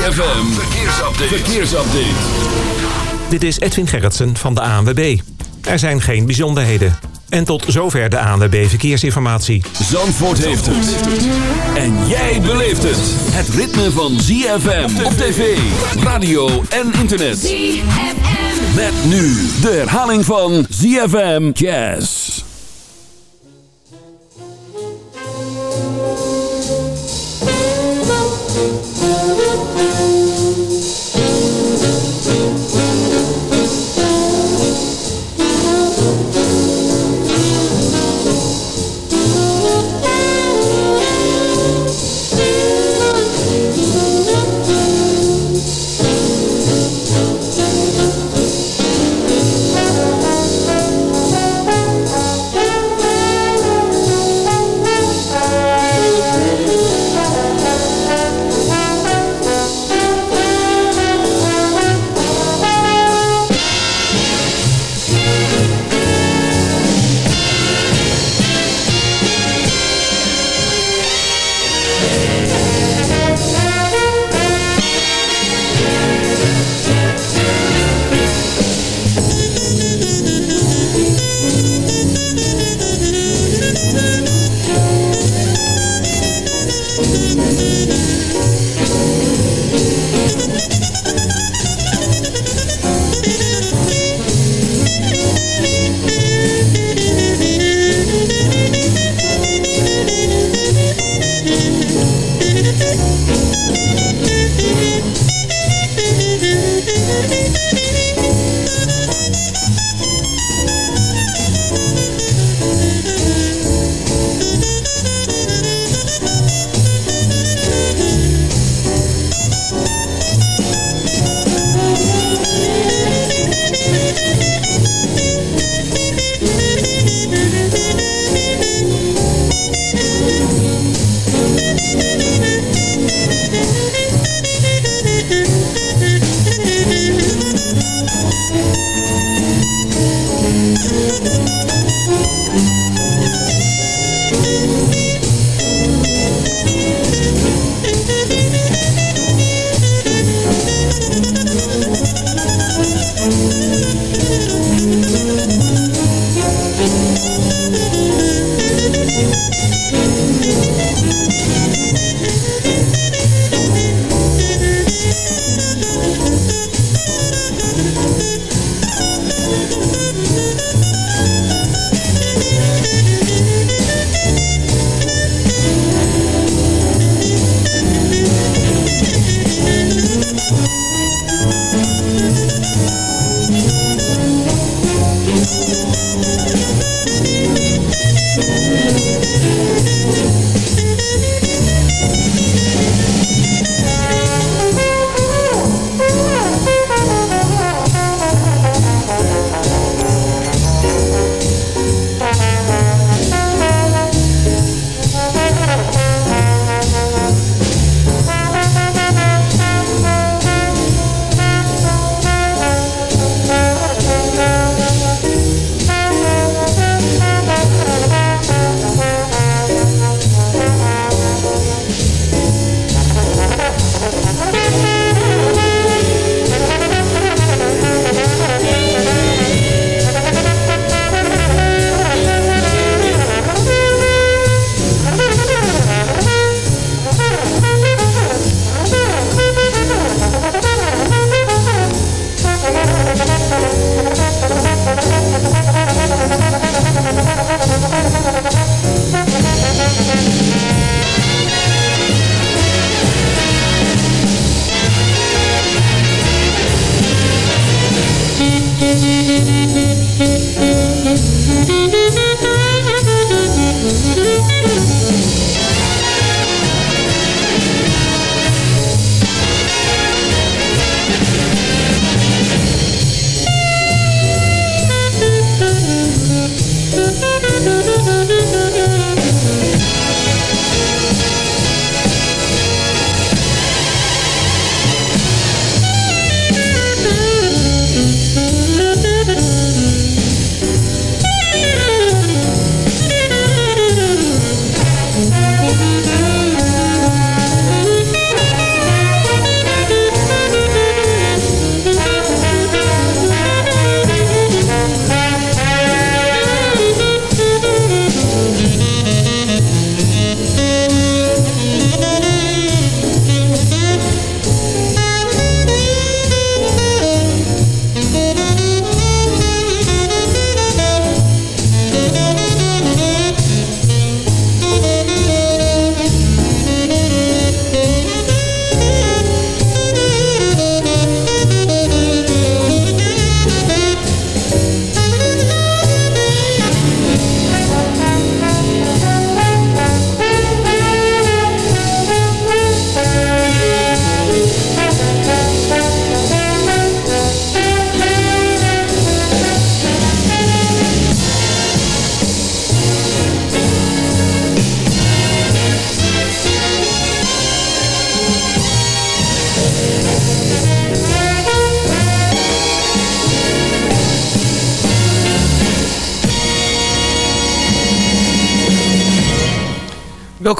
ZFM, verkeersupdate. verkeersupdate. Dit is Edwin Gerritsen van de ANWB. Er zijn geen bijzonderheden. En tot zover de ANWB Verkeersinformatie. Zandvoort heeft het. En jij beleeft het. Het ritme van ZFM op tv, radio en internet. ZFM. Met nu de herhaling van ZFM Jazz.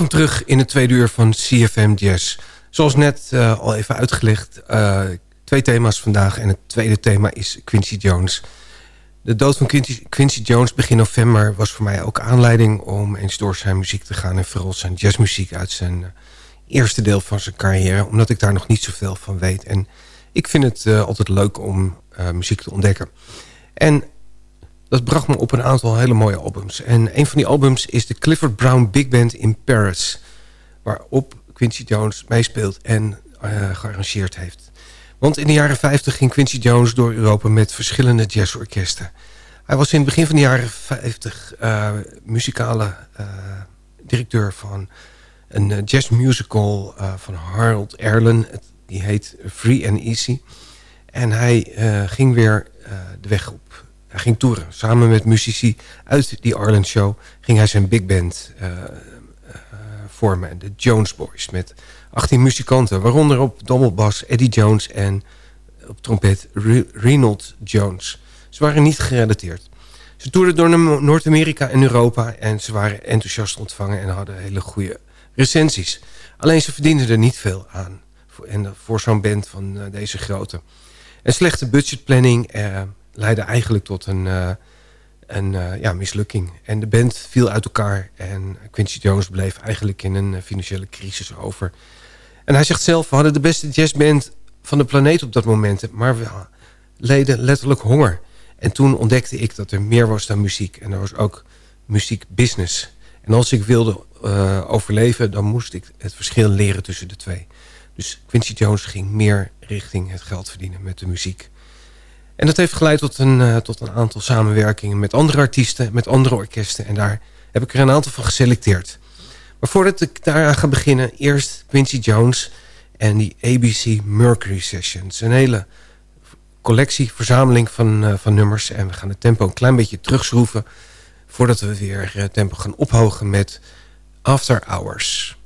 Welkom terug in het tweede uur van CFM Jazz. Zoals net uh, al even uitgelegd, uh, twee thema's vandaag. En het tweede thema is Quincy Jones. De dood van Quincy, Quincy, Jones begin november was voor mij ook aanleiding... om eens door zijn muziek te gaan. En vooral zijn jazzmuziek uit zijn uh, eerste deel van zijn carrière. Omdat ik daar nog niet zoveel van weet. En ik vind het altijd leuk om muziek te ontdekken. En dat bracht me op een aantal hele mooie albums. En een van die albums is de Clifford Brown Big Band in Paris. Waarop Quincy Jones meespeelt en uh, gearrangeerd heeft. Want in de jaren 50 ging Quincy Jones door Europa met verschillende jazzorkesten. Hij was in het begin van de jaren 50 uh, muzikale uh, directeur van een jazzmusical van Harold Erlen. Die heet Free and Easy. En hij ging weer de weg op hij ging toeren. Samen met muzici uit die Arlen Show ging hij zijn big band uh, uh, vormen. De Jones Boys met 18 muzikanten. Waaronder op dobbelbas Eddie Jones en op trompet Reynold Jones. Ze waren niet gerelateerd. Ze toerden door Noord-Amerika en Europa en ze waren enthousiast ontvangen en hadden hele goede recensies. Alleen ze verdienden er niet veel aan voor, en voor zo'n band van deze grootte. En slechte budgetplanning, leidde eigenlijk tot een, uh, een uh, ja, mislukking. En de band viel uit elkaar en Quincy Jones bleef eigenlijk in een financiële crisis over. En hij zegt zelf, we hadden de beste jazzband van de planeet op dat moment, maar we leden letterlijk honger. En toen ontdekte ik dat er meer was dan muziek. En er was ook muziekbusiness. En als ik wilde overleven, dan moest ik het verschil leren tussen de twee. Dus Quincy Jones ging meer richting het geld verdienen met de muziek. En dat heeft geleid tot een, uh, tot een aantal samenwerkingen met andere artiesten, met andere orkesten. En daar heb ik er een aantal van geselecteerd. Maar voordat ik daaraan ga beginnen, eerst Quincy Jones en die ABC Mercury Sessions. Een hele collectie, verzameling van, uh, van nummers. En we gaan het tempo een klein beetje terugschroeven... voordat we weer het tempo gaan ophogen met After Hours.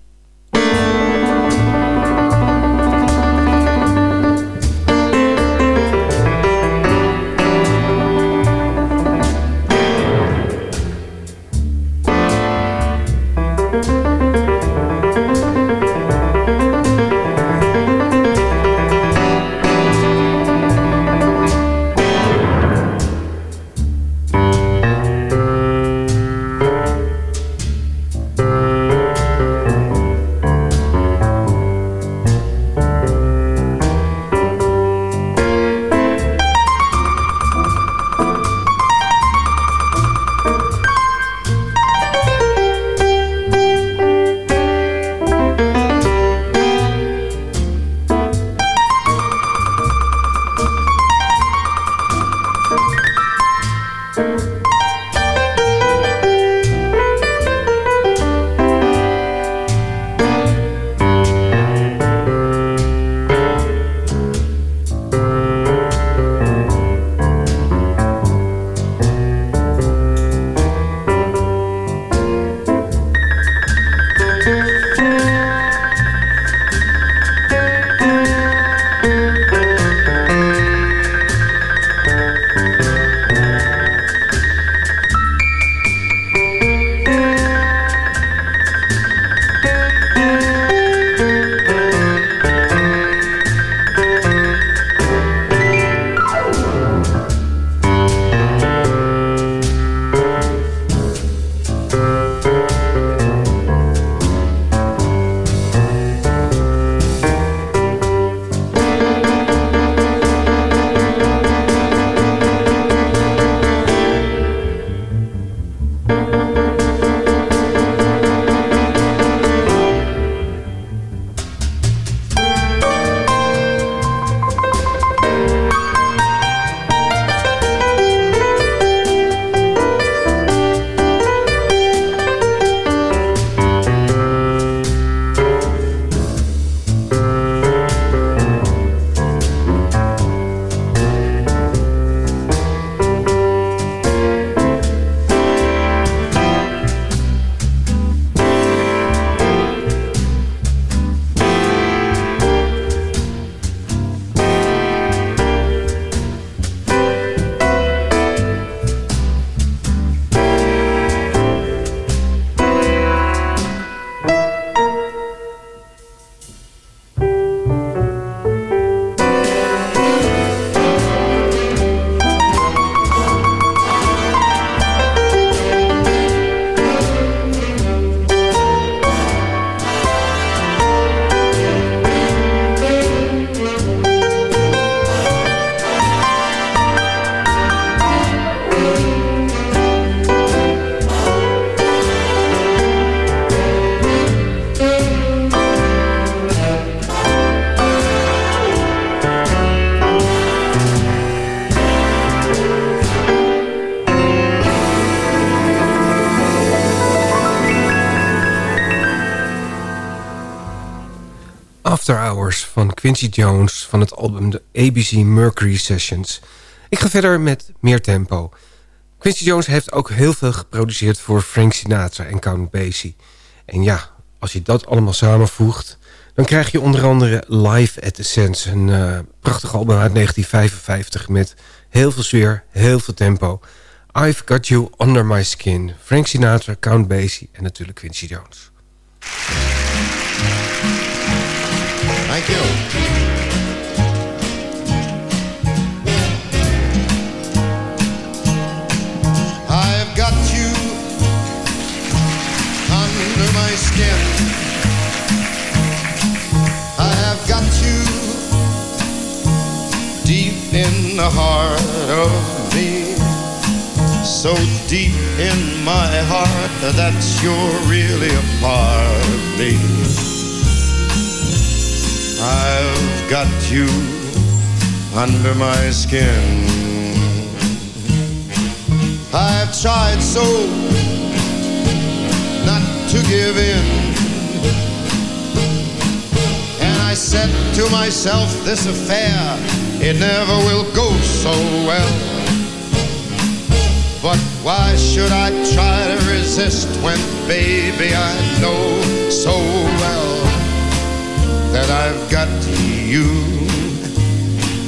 Quincy Jones van het album de ABC Mercury Sessions. Ik ga verder met meer tempo. Quincy Jones heeft ook heel veel geproduceerd voor Frank Sinatra en Count Basie. En ja, als je dat allemaal samenvoegt... dan krijg je onder andere Live at the Sands. Een uh, prachtig album uit 1955 met heel veel sfeer, heel veel tempo. I've Got You Under My Skin. Frank Sinatra, Count Basie en natuurlijk Quincy Jones. Thank you. I've got you under my skin. I have got you deep in the heart of me. So deep in my heart that you're really a part of me. I've got you under my skin. I've tried so not to give in. And I said to myself, this affair, it never will go so well. But why should I try to resist when, baby, I know so well that I've got you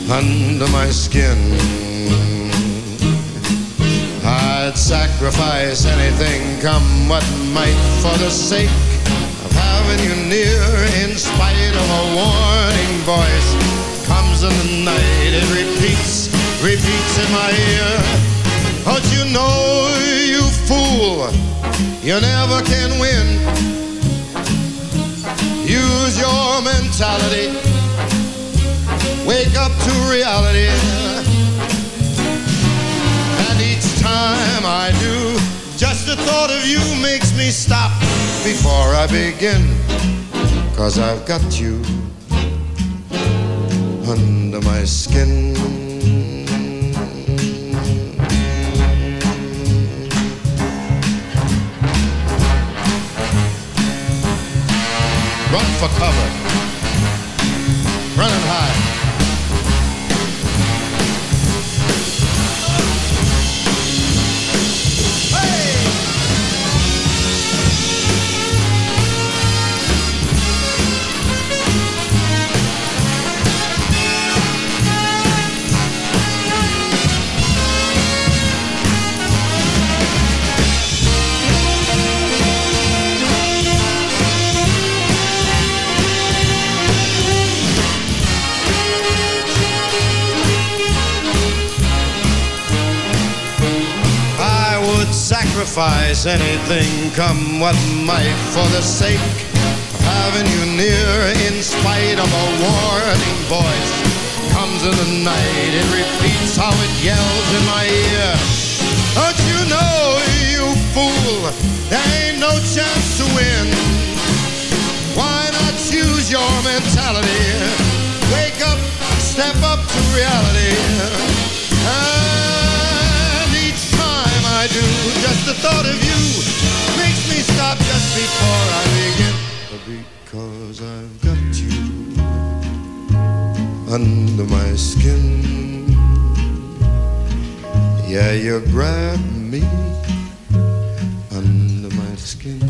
under my skin. I'd sacrifice anything, come what might, for the sake of having you near. In spite of a warning voice, comes in the night, it repeats, repeats in my ear. Don't you know, you fool, you never can win Use your mentality. Wake up to reality. And each time I do, just the thought of you makes me stop before I begin. Cause I've got you under my skin. Run for cover. Run and hide. Sacrifice anything, come what might, for the sake of having you near. In spite of a warning voice, comes in the night, it repeats how it yells in my ear. Don't you know, you fool, there ain't no chance to win. Why not choose your mentality? Wake up, step up to reality. Do. Just the thought of you makes me stop just before I begin. Because I've got you under my skin. Yeah, you grab me under my skin.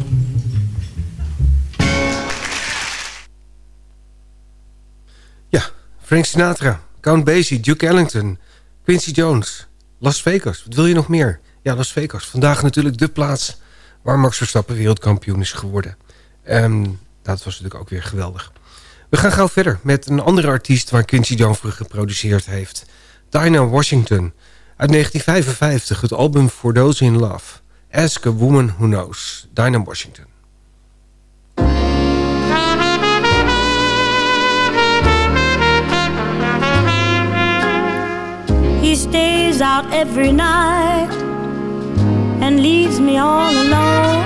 Ja, Frank Sinatra, Count Basie, Duke Ellington, Quincy Jones, Las Vegas. Wat wil je nog meer? Ja, Las Vegas. Vandaag natuurlijk de plaats waar Max Verstappen wereldkampioen is geworden. Um, dat was natuurlijk ook weer geweldig. We gaan gauw verder met een andere artiest waar Quincy Jones voor geproduceerd heeft. Dinah Washington. Uit 1955, het album For Those in Love. Ask a Woman Who Knows. Dinah Washington. He stays out every night and leaves me all alone.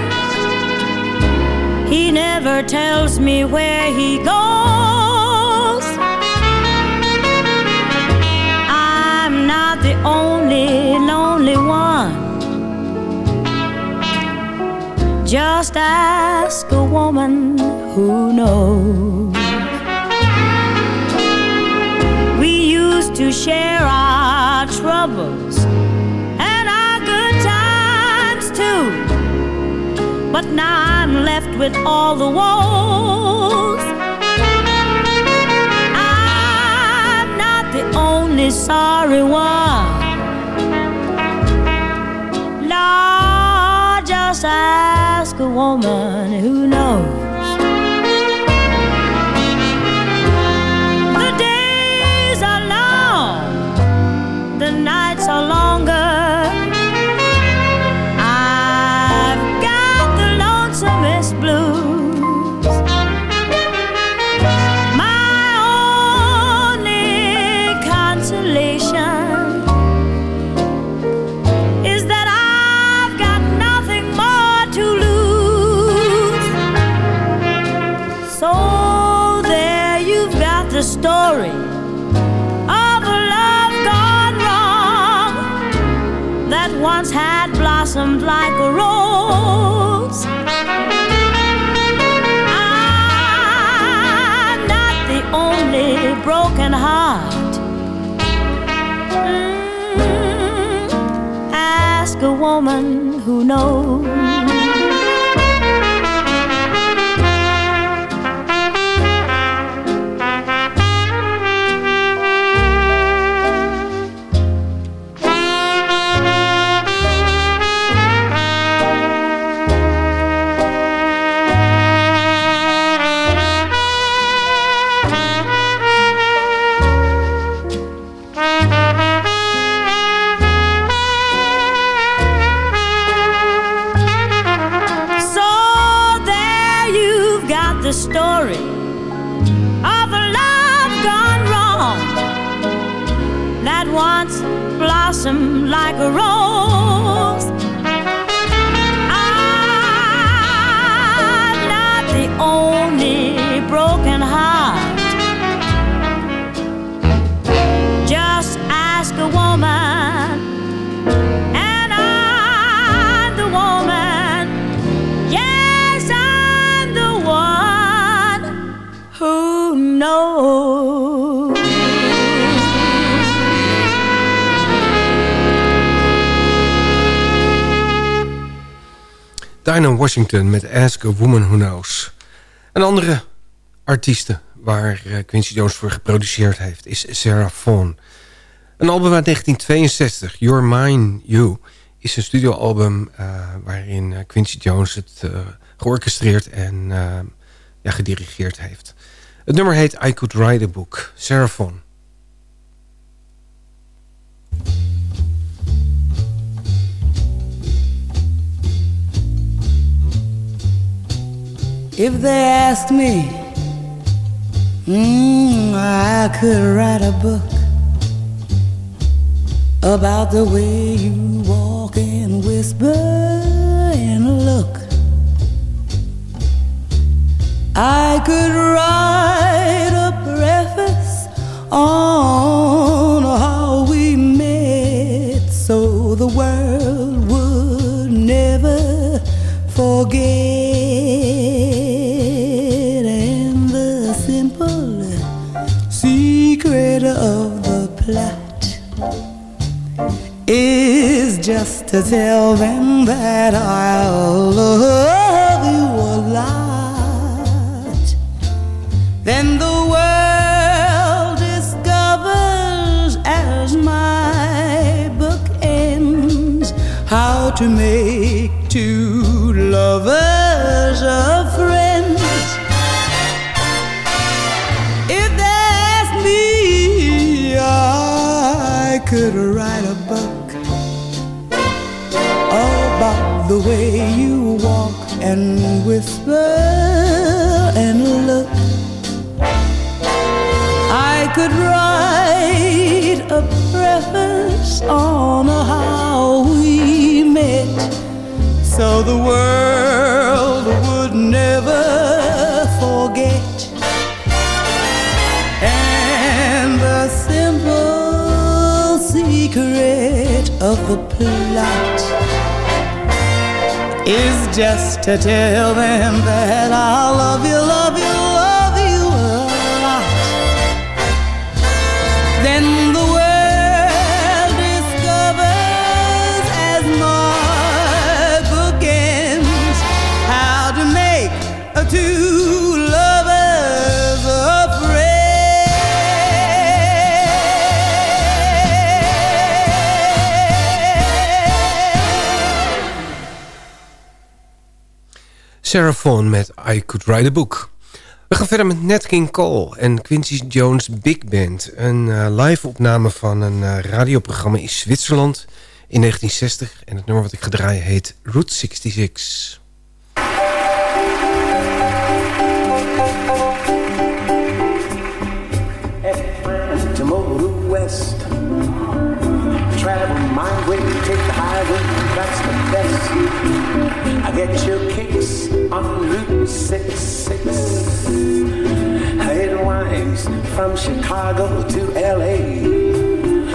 He never tells me where he goes. I'm not the only lonely one. Just ask a woman who knows. We used to share our troubles now I'm left with all the woes. I'm not the only sorry one. Lord, just ask a woman who knows. The days are long, the nights are longer. Woman who knows. Washington met Ask a Woman Who Knows. Een andere artieste waar eh, Quincy Jones voor geproduceerd heeft... is Sarah Vaughan. Een album uit 1962, Your Mine You... is een studioalbum eh, waarin eh, Quincy Jones het eh, georchestreerd en ja, gedirigeerd heeft. Het nummer heet I Could Write a Book, Sarah Vaughan. If they asked me, mm, I could write a book about the way you walk and whisper and look. I could write a preface on how we met so the world would never forget. To tell them that I'll love you a lot. Then the world discovers as my book ends how to make on how we met so the world would never forget. And the simple secret of the plot is just to tell them that I love you, love you, Vaughan met I Could Write a Book. We gaan verder met Nat King Cole en Quincy Jones Big Band. Een uh, live opname van een uh, radioprogramma in Zwitserland in 1960. En het nummer wat ik ga draaien heet Route 66. Travel my way, take the that's the best. I get kicks Route 66. It from Chicago to LA,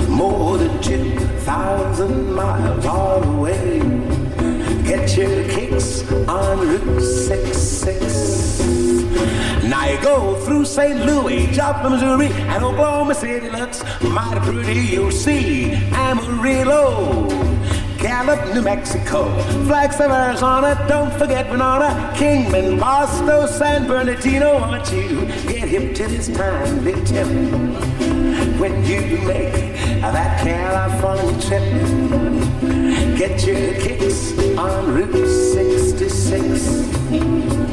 more than 2,000 miles all the way. Get your kicks on Route 66. Now you go through St. Louis, Joplin, Missouri, and Oklahoma City looks mighty pretty. You'll see Amarillo. Gallup, New Mexico, Flagstaff, Arizona, don't forget Winona, Kingman, Boston, San Bernardino. Want you get hip to this time, tell me when you make that California trip. Get your kicks on Route 66.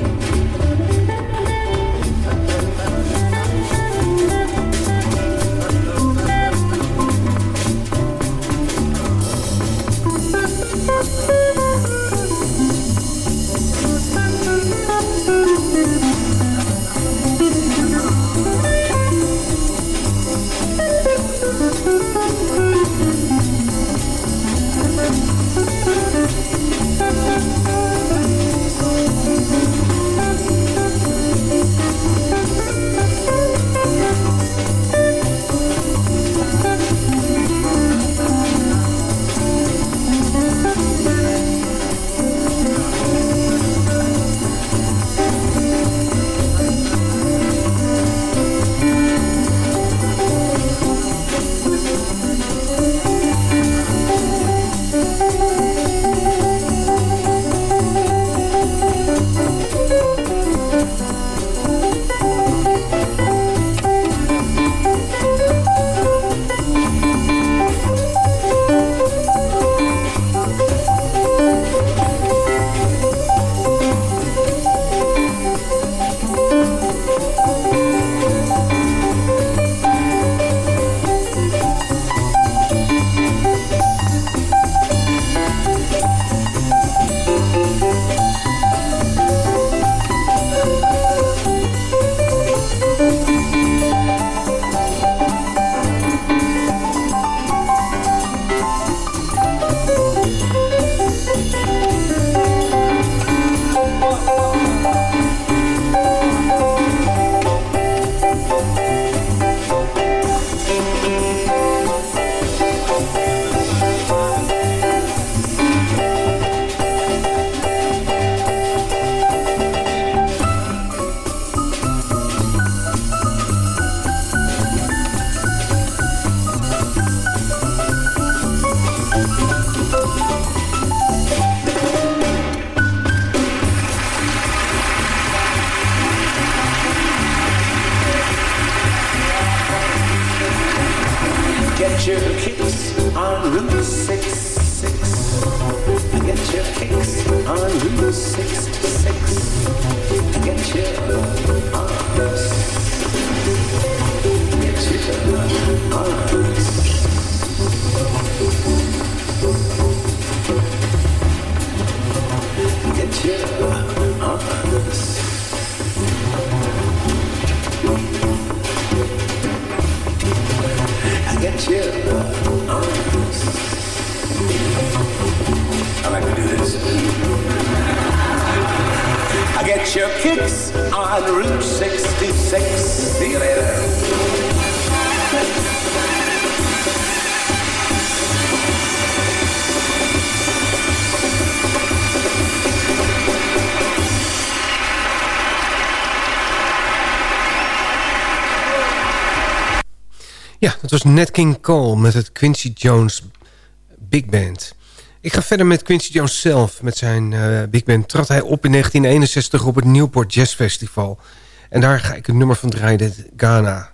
Was Nat King Cole met het Quincy Jones Big Band. Ik ga verder met Quincy Jones zelf. Met zijn uh, big band trad hij op in 1961 op het Newport Jazz Festival. En daar ga ik een nummer van draaien, Ghana.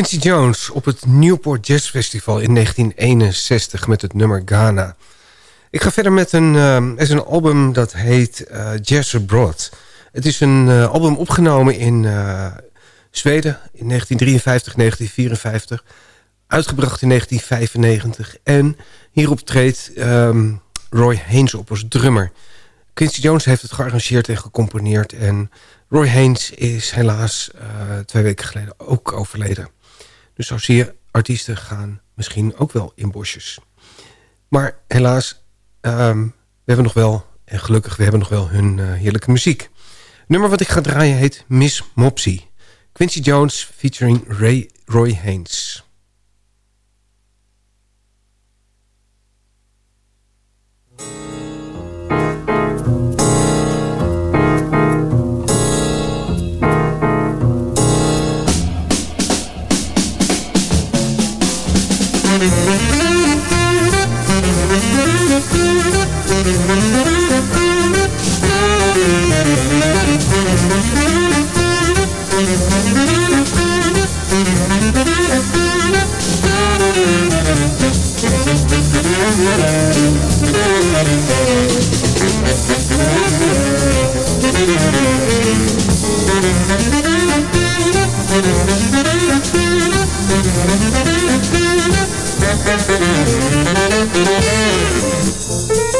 Quincy Jones op het Newport Jazz Festival in 1961 met het nummer Ghana. Ik ga verder met een, uh, is een album dat heet uh, Jazz Abroad. Het is een uh, album opgenomen in Zweden in 1953, 1954. Uitgebracht in 1995. En hierop treedt um, Roy Haynes op als drummer. Quincy Jones heeft het gearrangeerd en gecomponeerd. En Roy Haynes is helaas twee weken geleden ook overleden. Dus zo zie je, artiesten gaan misschien ook wel in bosjes. Maar helaas, ehm, we hebben nog wel, en gelukkig, we hebben nog wel hun eh, heerlijke muziek. Nummer wat ik ga draaien heet Miss Mopsy. Quincy Jones featuring Ray, Roy Haynes. Thank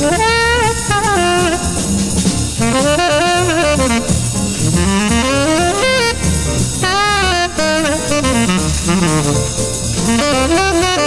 Thank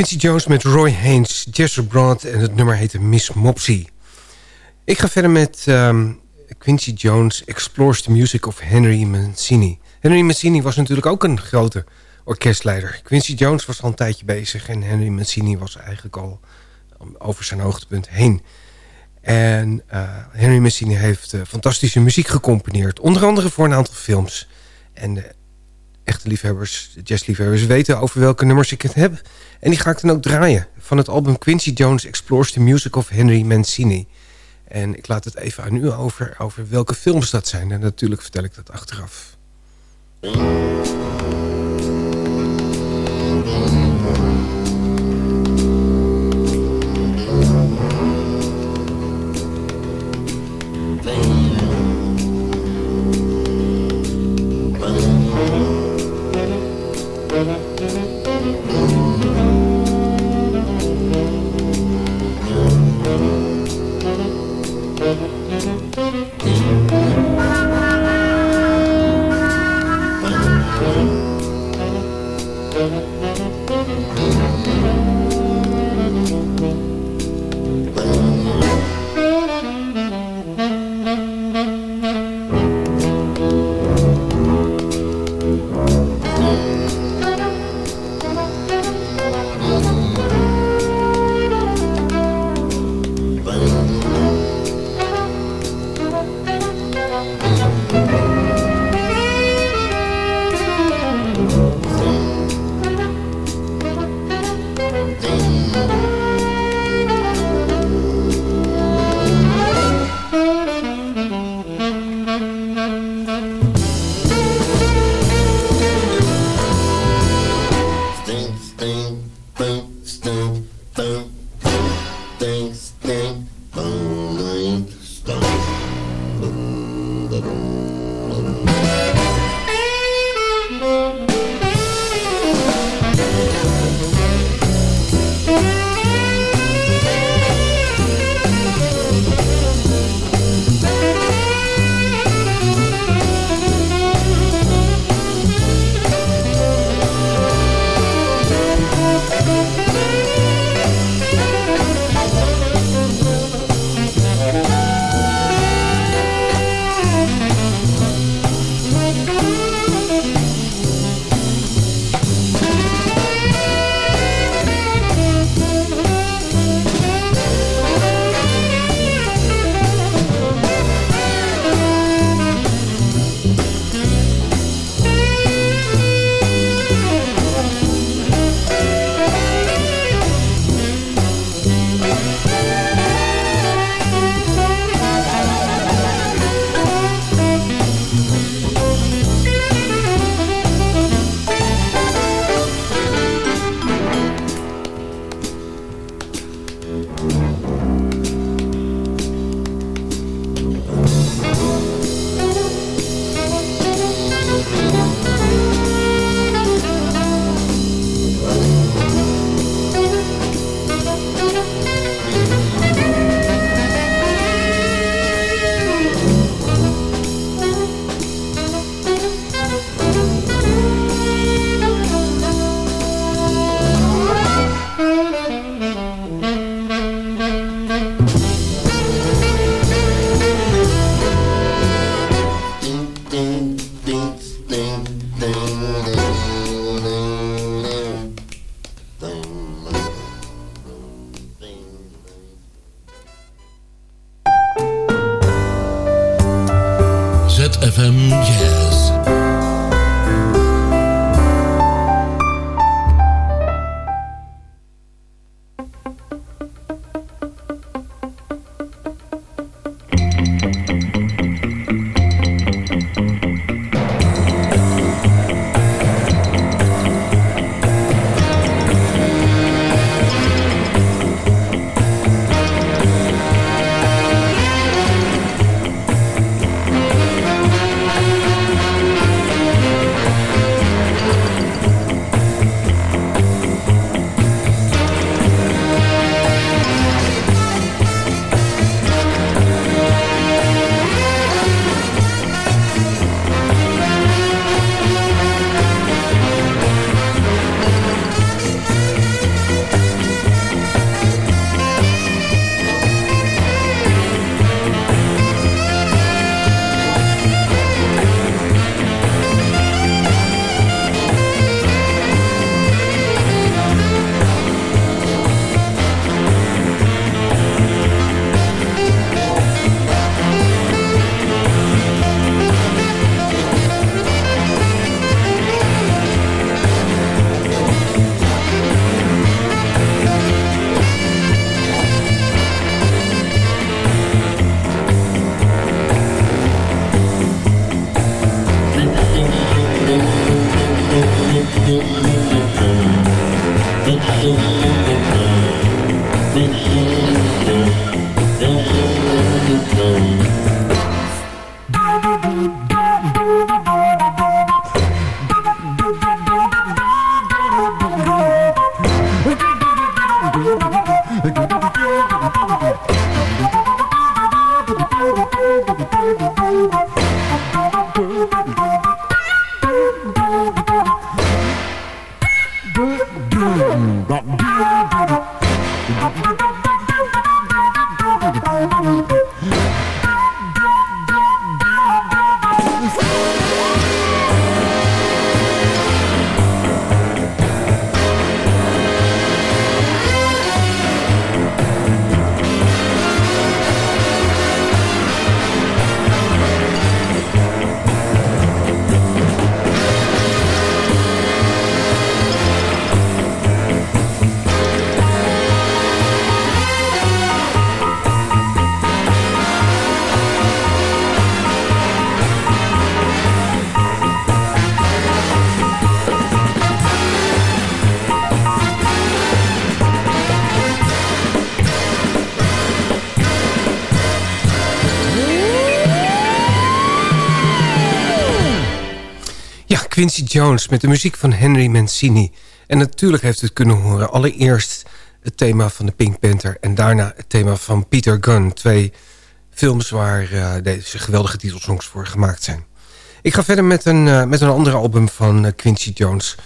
Quincy Jones met Roy Haynes, Jesse Broad en het nummer heette Miss Mopsy. Ik ga verder met um, Quincy Jones Explores the Music of Henry Mancini. Henry Mancini was natuurlijk ook een grote orkestleider. Quincy Jones was al een tijdje bezig en Henry Mancini was eigenlijk al over zijn hoogtepunt heen. En uh, Henry Mancini heeft uh, fantastische muziek gecomponeerd. Onder andere voor een aantal films. En de echte liefhebbers, jazzliefhebbers weten over welke nummers ik het heb. En die ga ik dan ook draaien. Van het album Quincy Jones Explores the Music of Henry Mancini. En ik laat het even aan u over, over welke films dat zijn. En natuurlijk vertel ik dat achteraf. ZFM Jazz. Quincy Jones met de muziek van Henry Mancini. En natuurlijk heeft u het kunnen horen. Allereerst het thema van de Pink Panther... en daarna het thema van Peter Gunn. Twee films waar uh, deze geweldige titelsongs voor gemaakt zijn. Ik ga verder met een, uh, met een ander album van uh, Quincy Jones.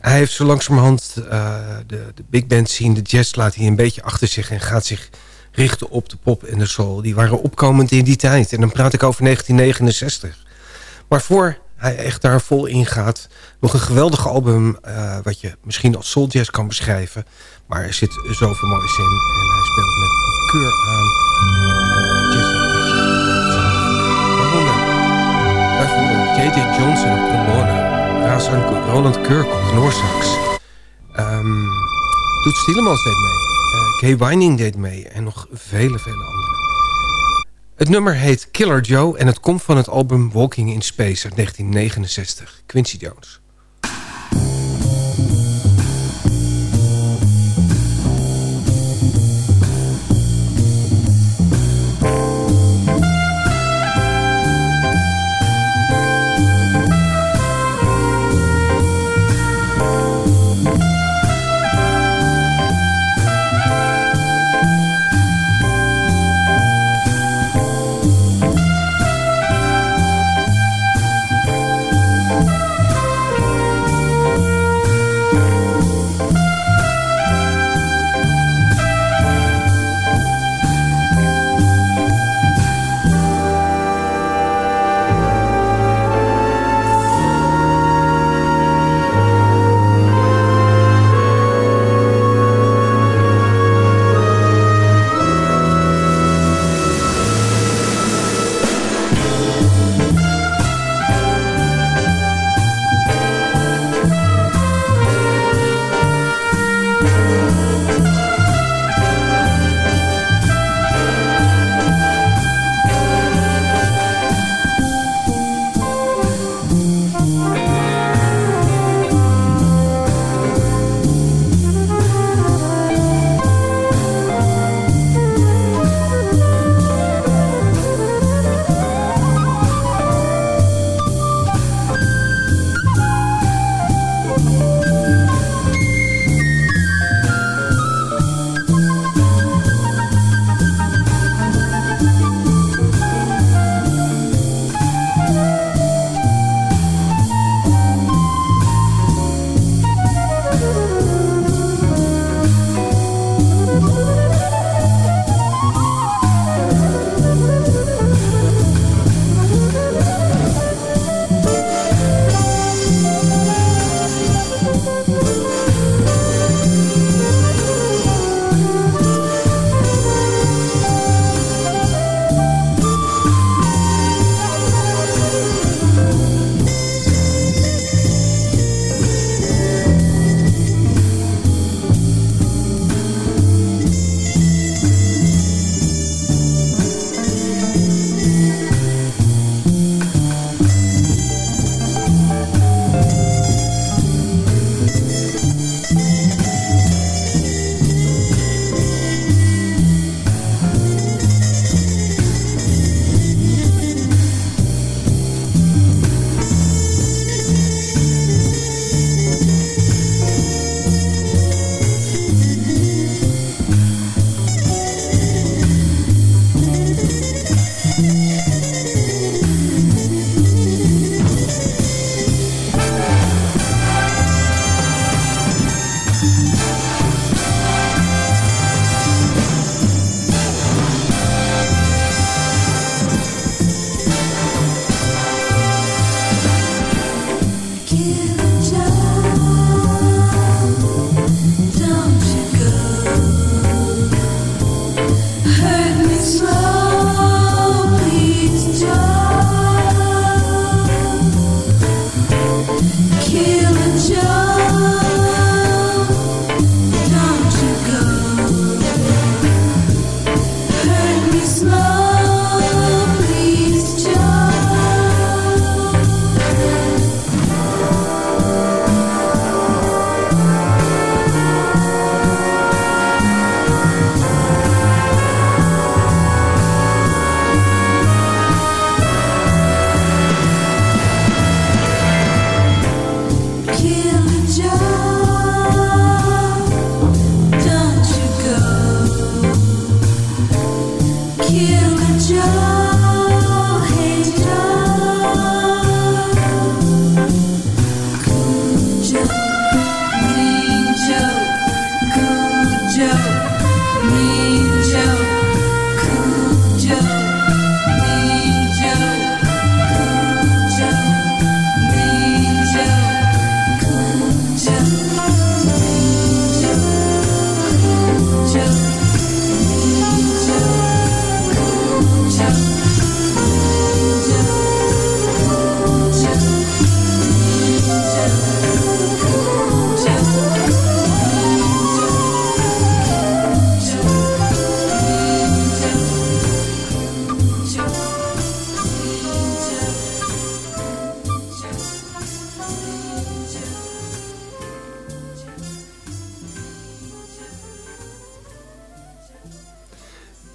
Hij heeft zo langzamerhand de, de big band scene, de jazz laat hij een beetje achter zich... en gaat zich richten op de pop en de soul. Die waren opkomend in die tijd. En dan praat ik over 1969. Maar voor hij echt daar vol in gaat. Nog een geweldig album uh, wat je misschien als soul jazz kan beschrijven. Maar er zit zoveel moois in. En hij speelt met keur aan. Bijvoorbeeld J.J. Johnson op trombone. Razan Roland Kirk op Noorsax. Um, Toet Stielemans deed mee. Uh, Kay Wining deed mee. En nog vele, vele andere. Het nummer heet Killer Joe en het komt van het album Walking in Space uit 1969. Quincy Jones.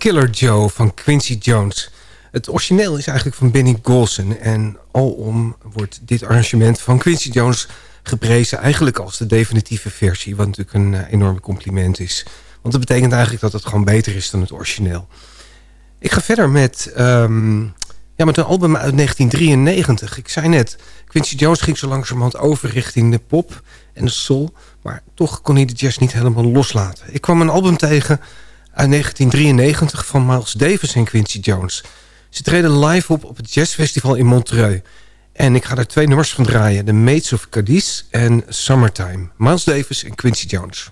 Killer Joe van Quincy Jones. Het origineel is eigenlijk van Benny Golson. En alom wordt dit arrangement van Quincy Jones geprezen... eigenlijk als de definitieve versie. Wat natuurlijk een uh, enorm compliment is. Want dat betekent eigenlijk dat het gewoon beter is dan het origineel. Ik ga verder met, um, ja, met een album uit 1993. Ik zei net, Quincy Jones ging zo langzamerhand over richting de pop en de soul. Maar toch kon hij de jazz niet helemaal loslaten. Ik kwam een album tegen uit 1993 van Miles Davis en Quincy Jones. Ze treden live op op het jazzfestival in Montreux. En ik ga daar twee nummers van draaien. The Maids of Cadiz en Summertime. Miles Davis en Quincy Jones.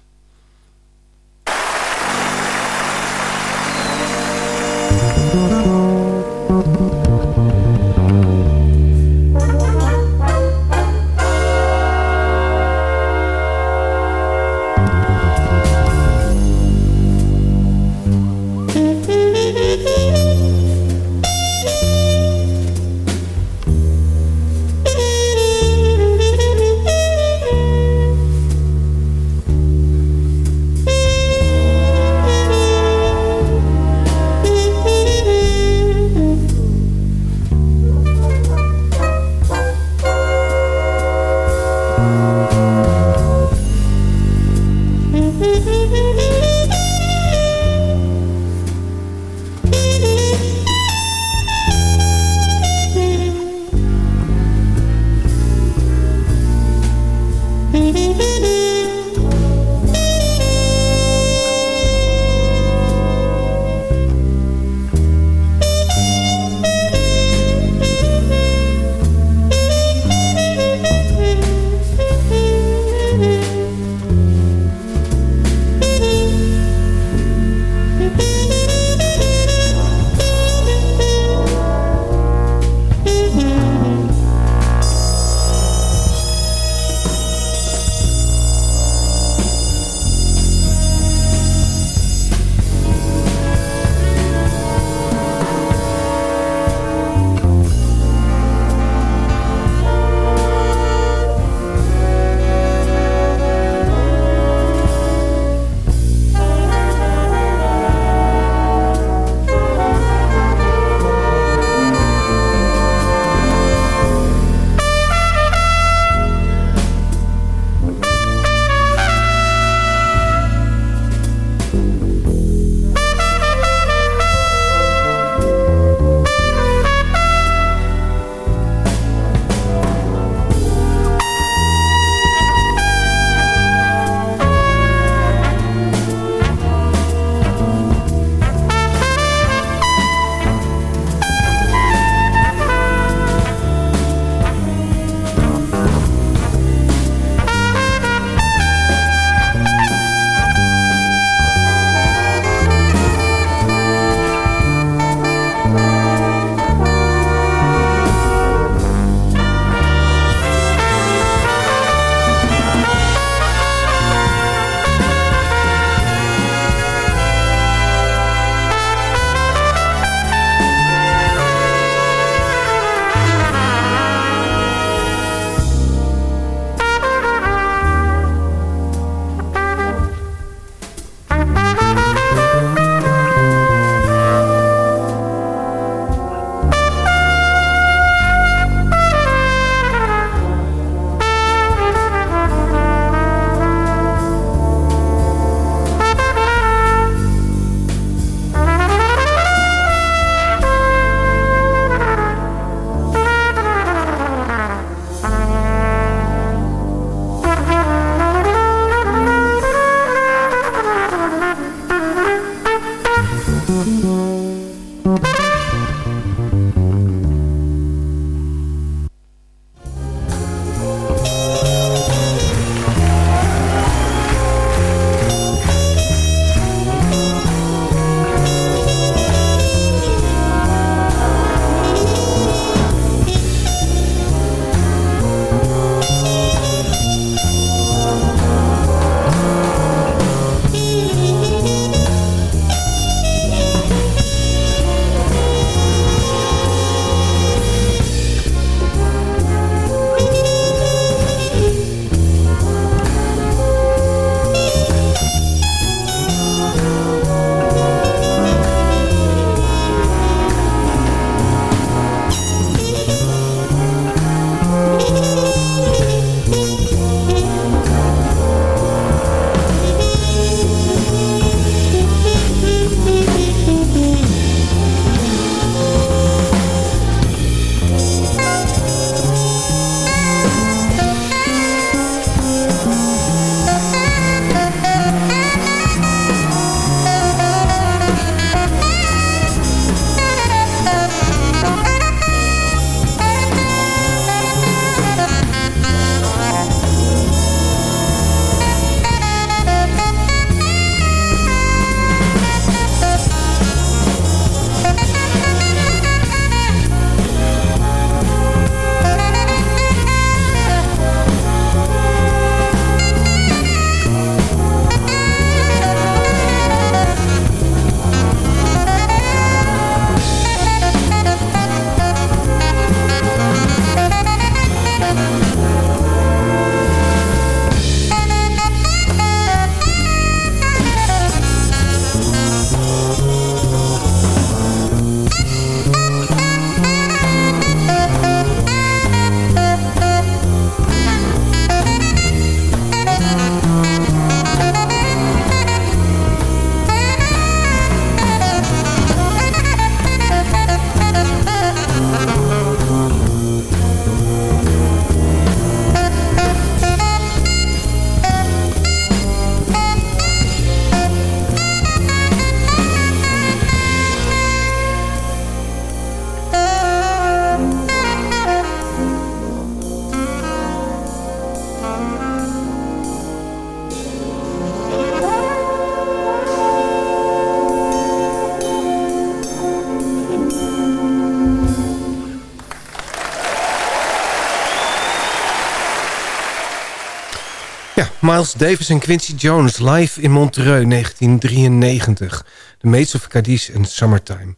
Miles Davis en Quincy Jones live in Montreux 1993. The Maids of Cadiz en Summertime.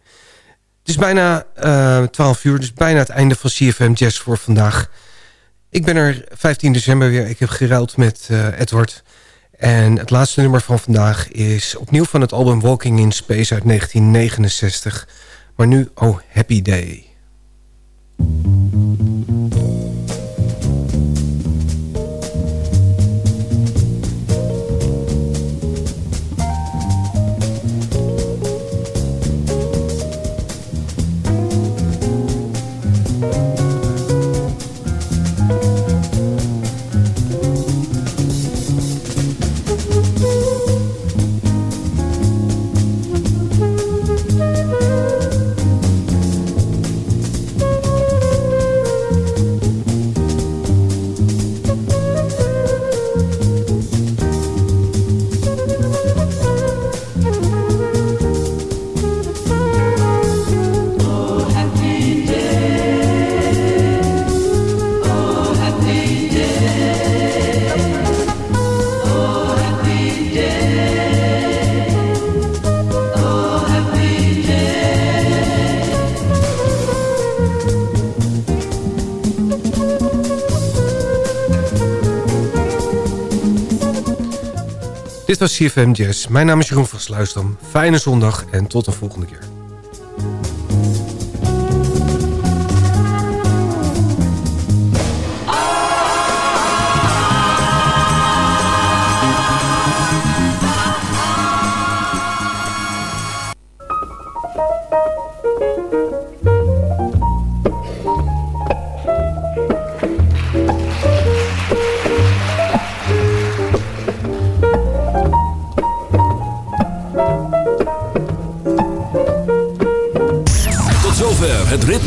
Het is bijna uh, eh, 12 uur, dus bijna het einde van CFM Jazz voor vandaag. Ik ben er 15 december weer. Ik heb geruild met uh, Edward. En het laatste nummer van vandaag is opnieuw van het album Walking in Space uit 1969. Maar nu Oh Happy Day. Dit was CFM Jazz. Mijn naam is Jeroen van Sluisdam. Fijne zondag en tot de volgende keer.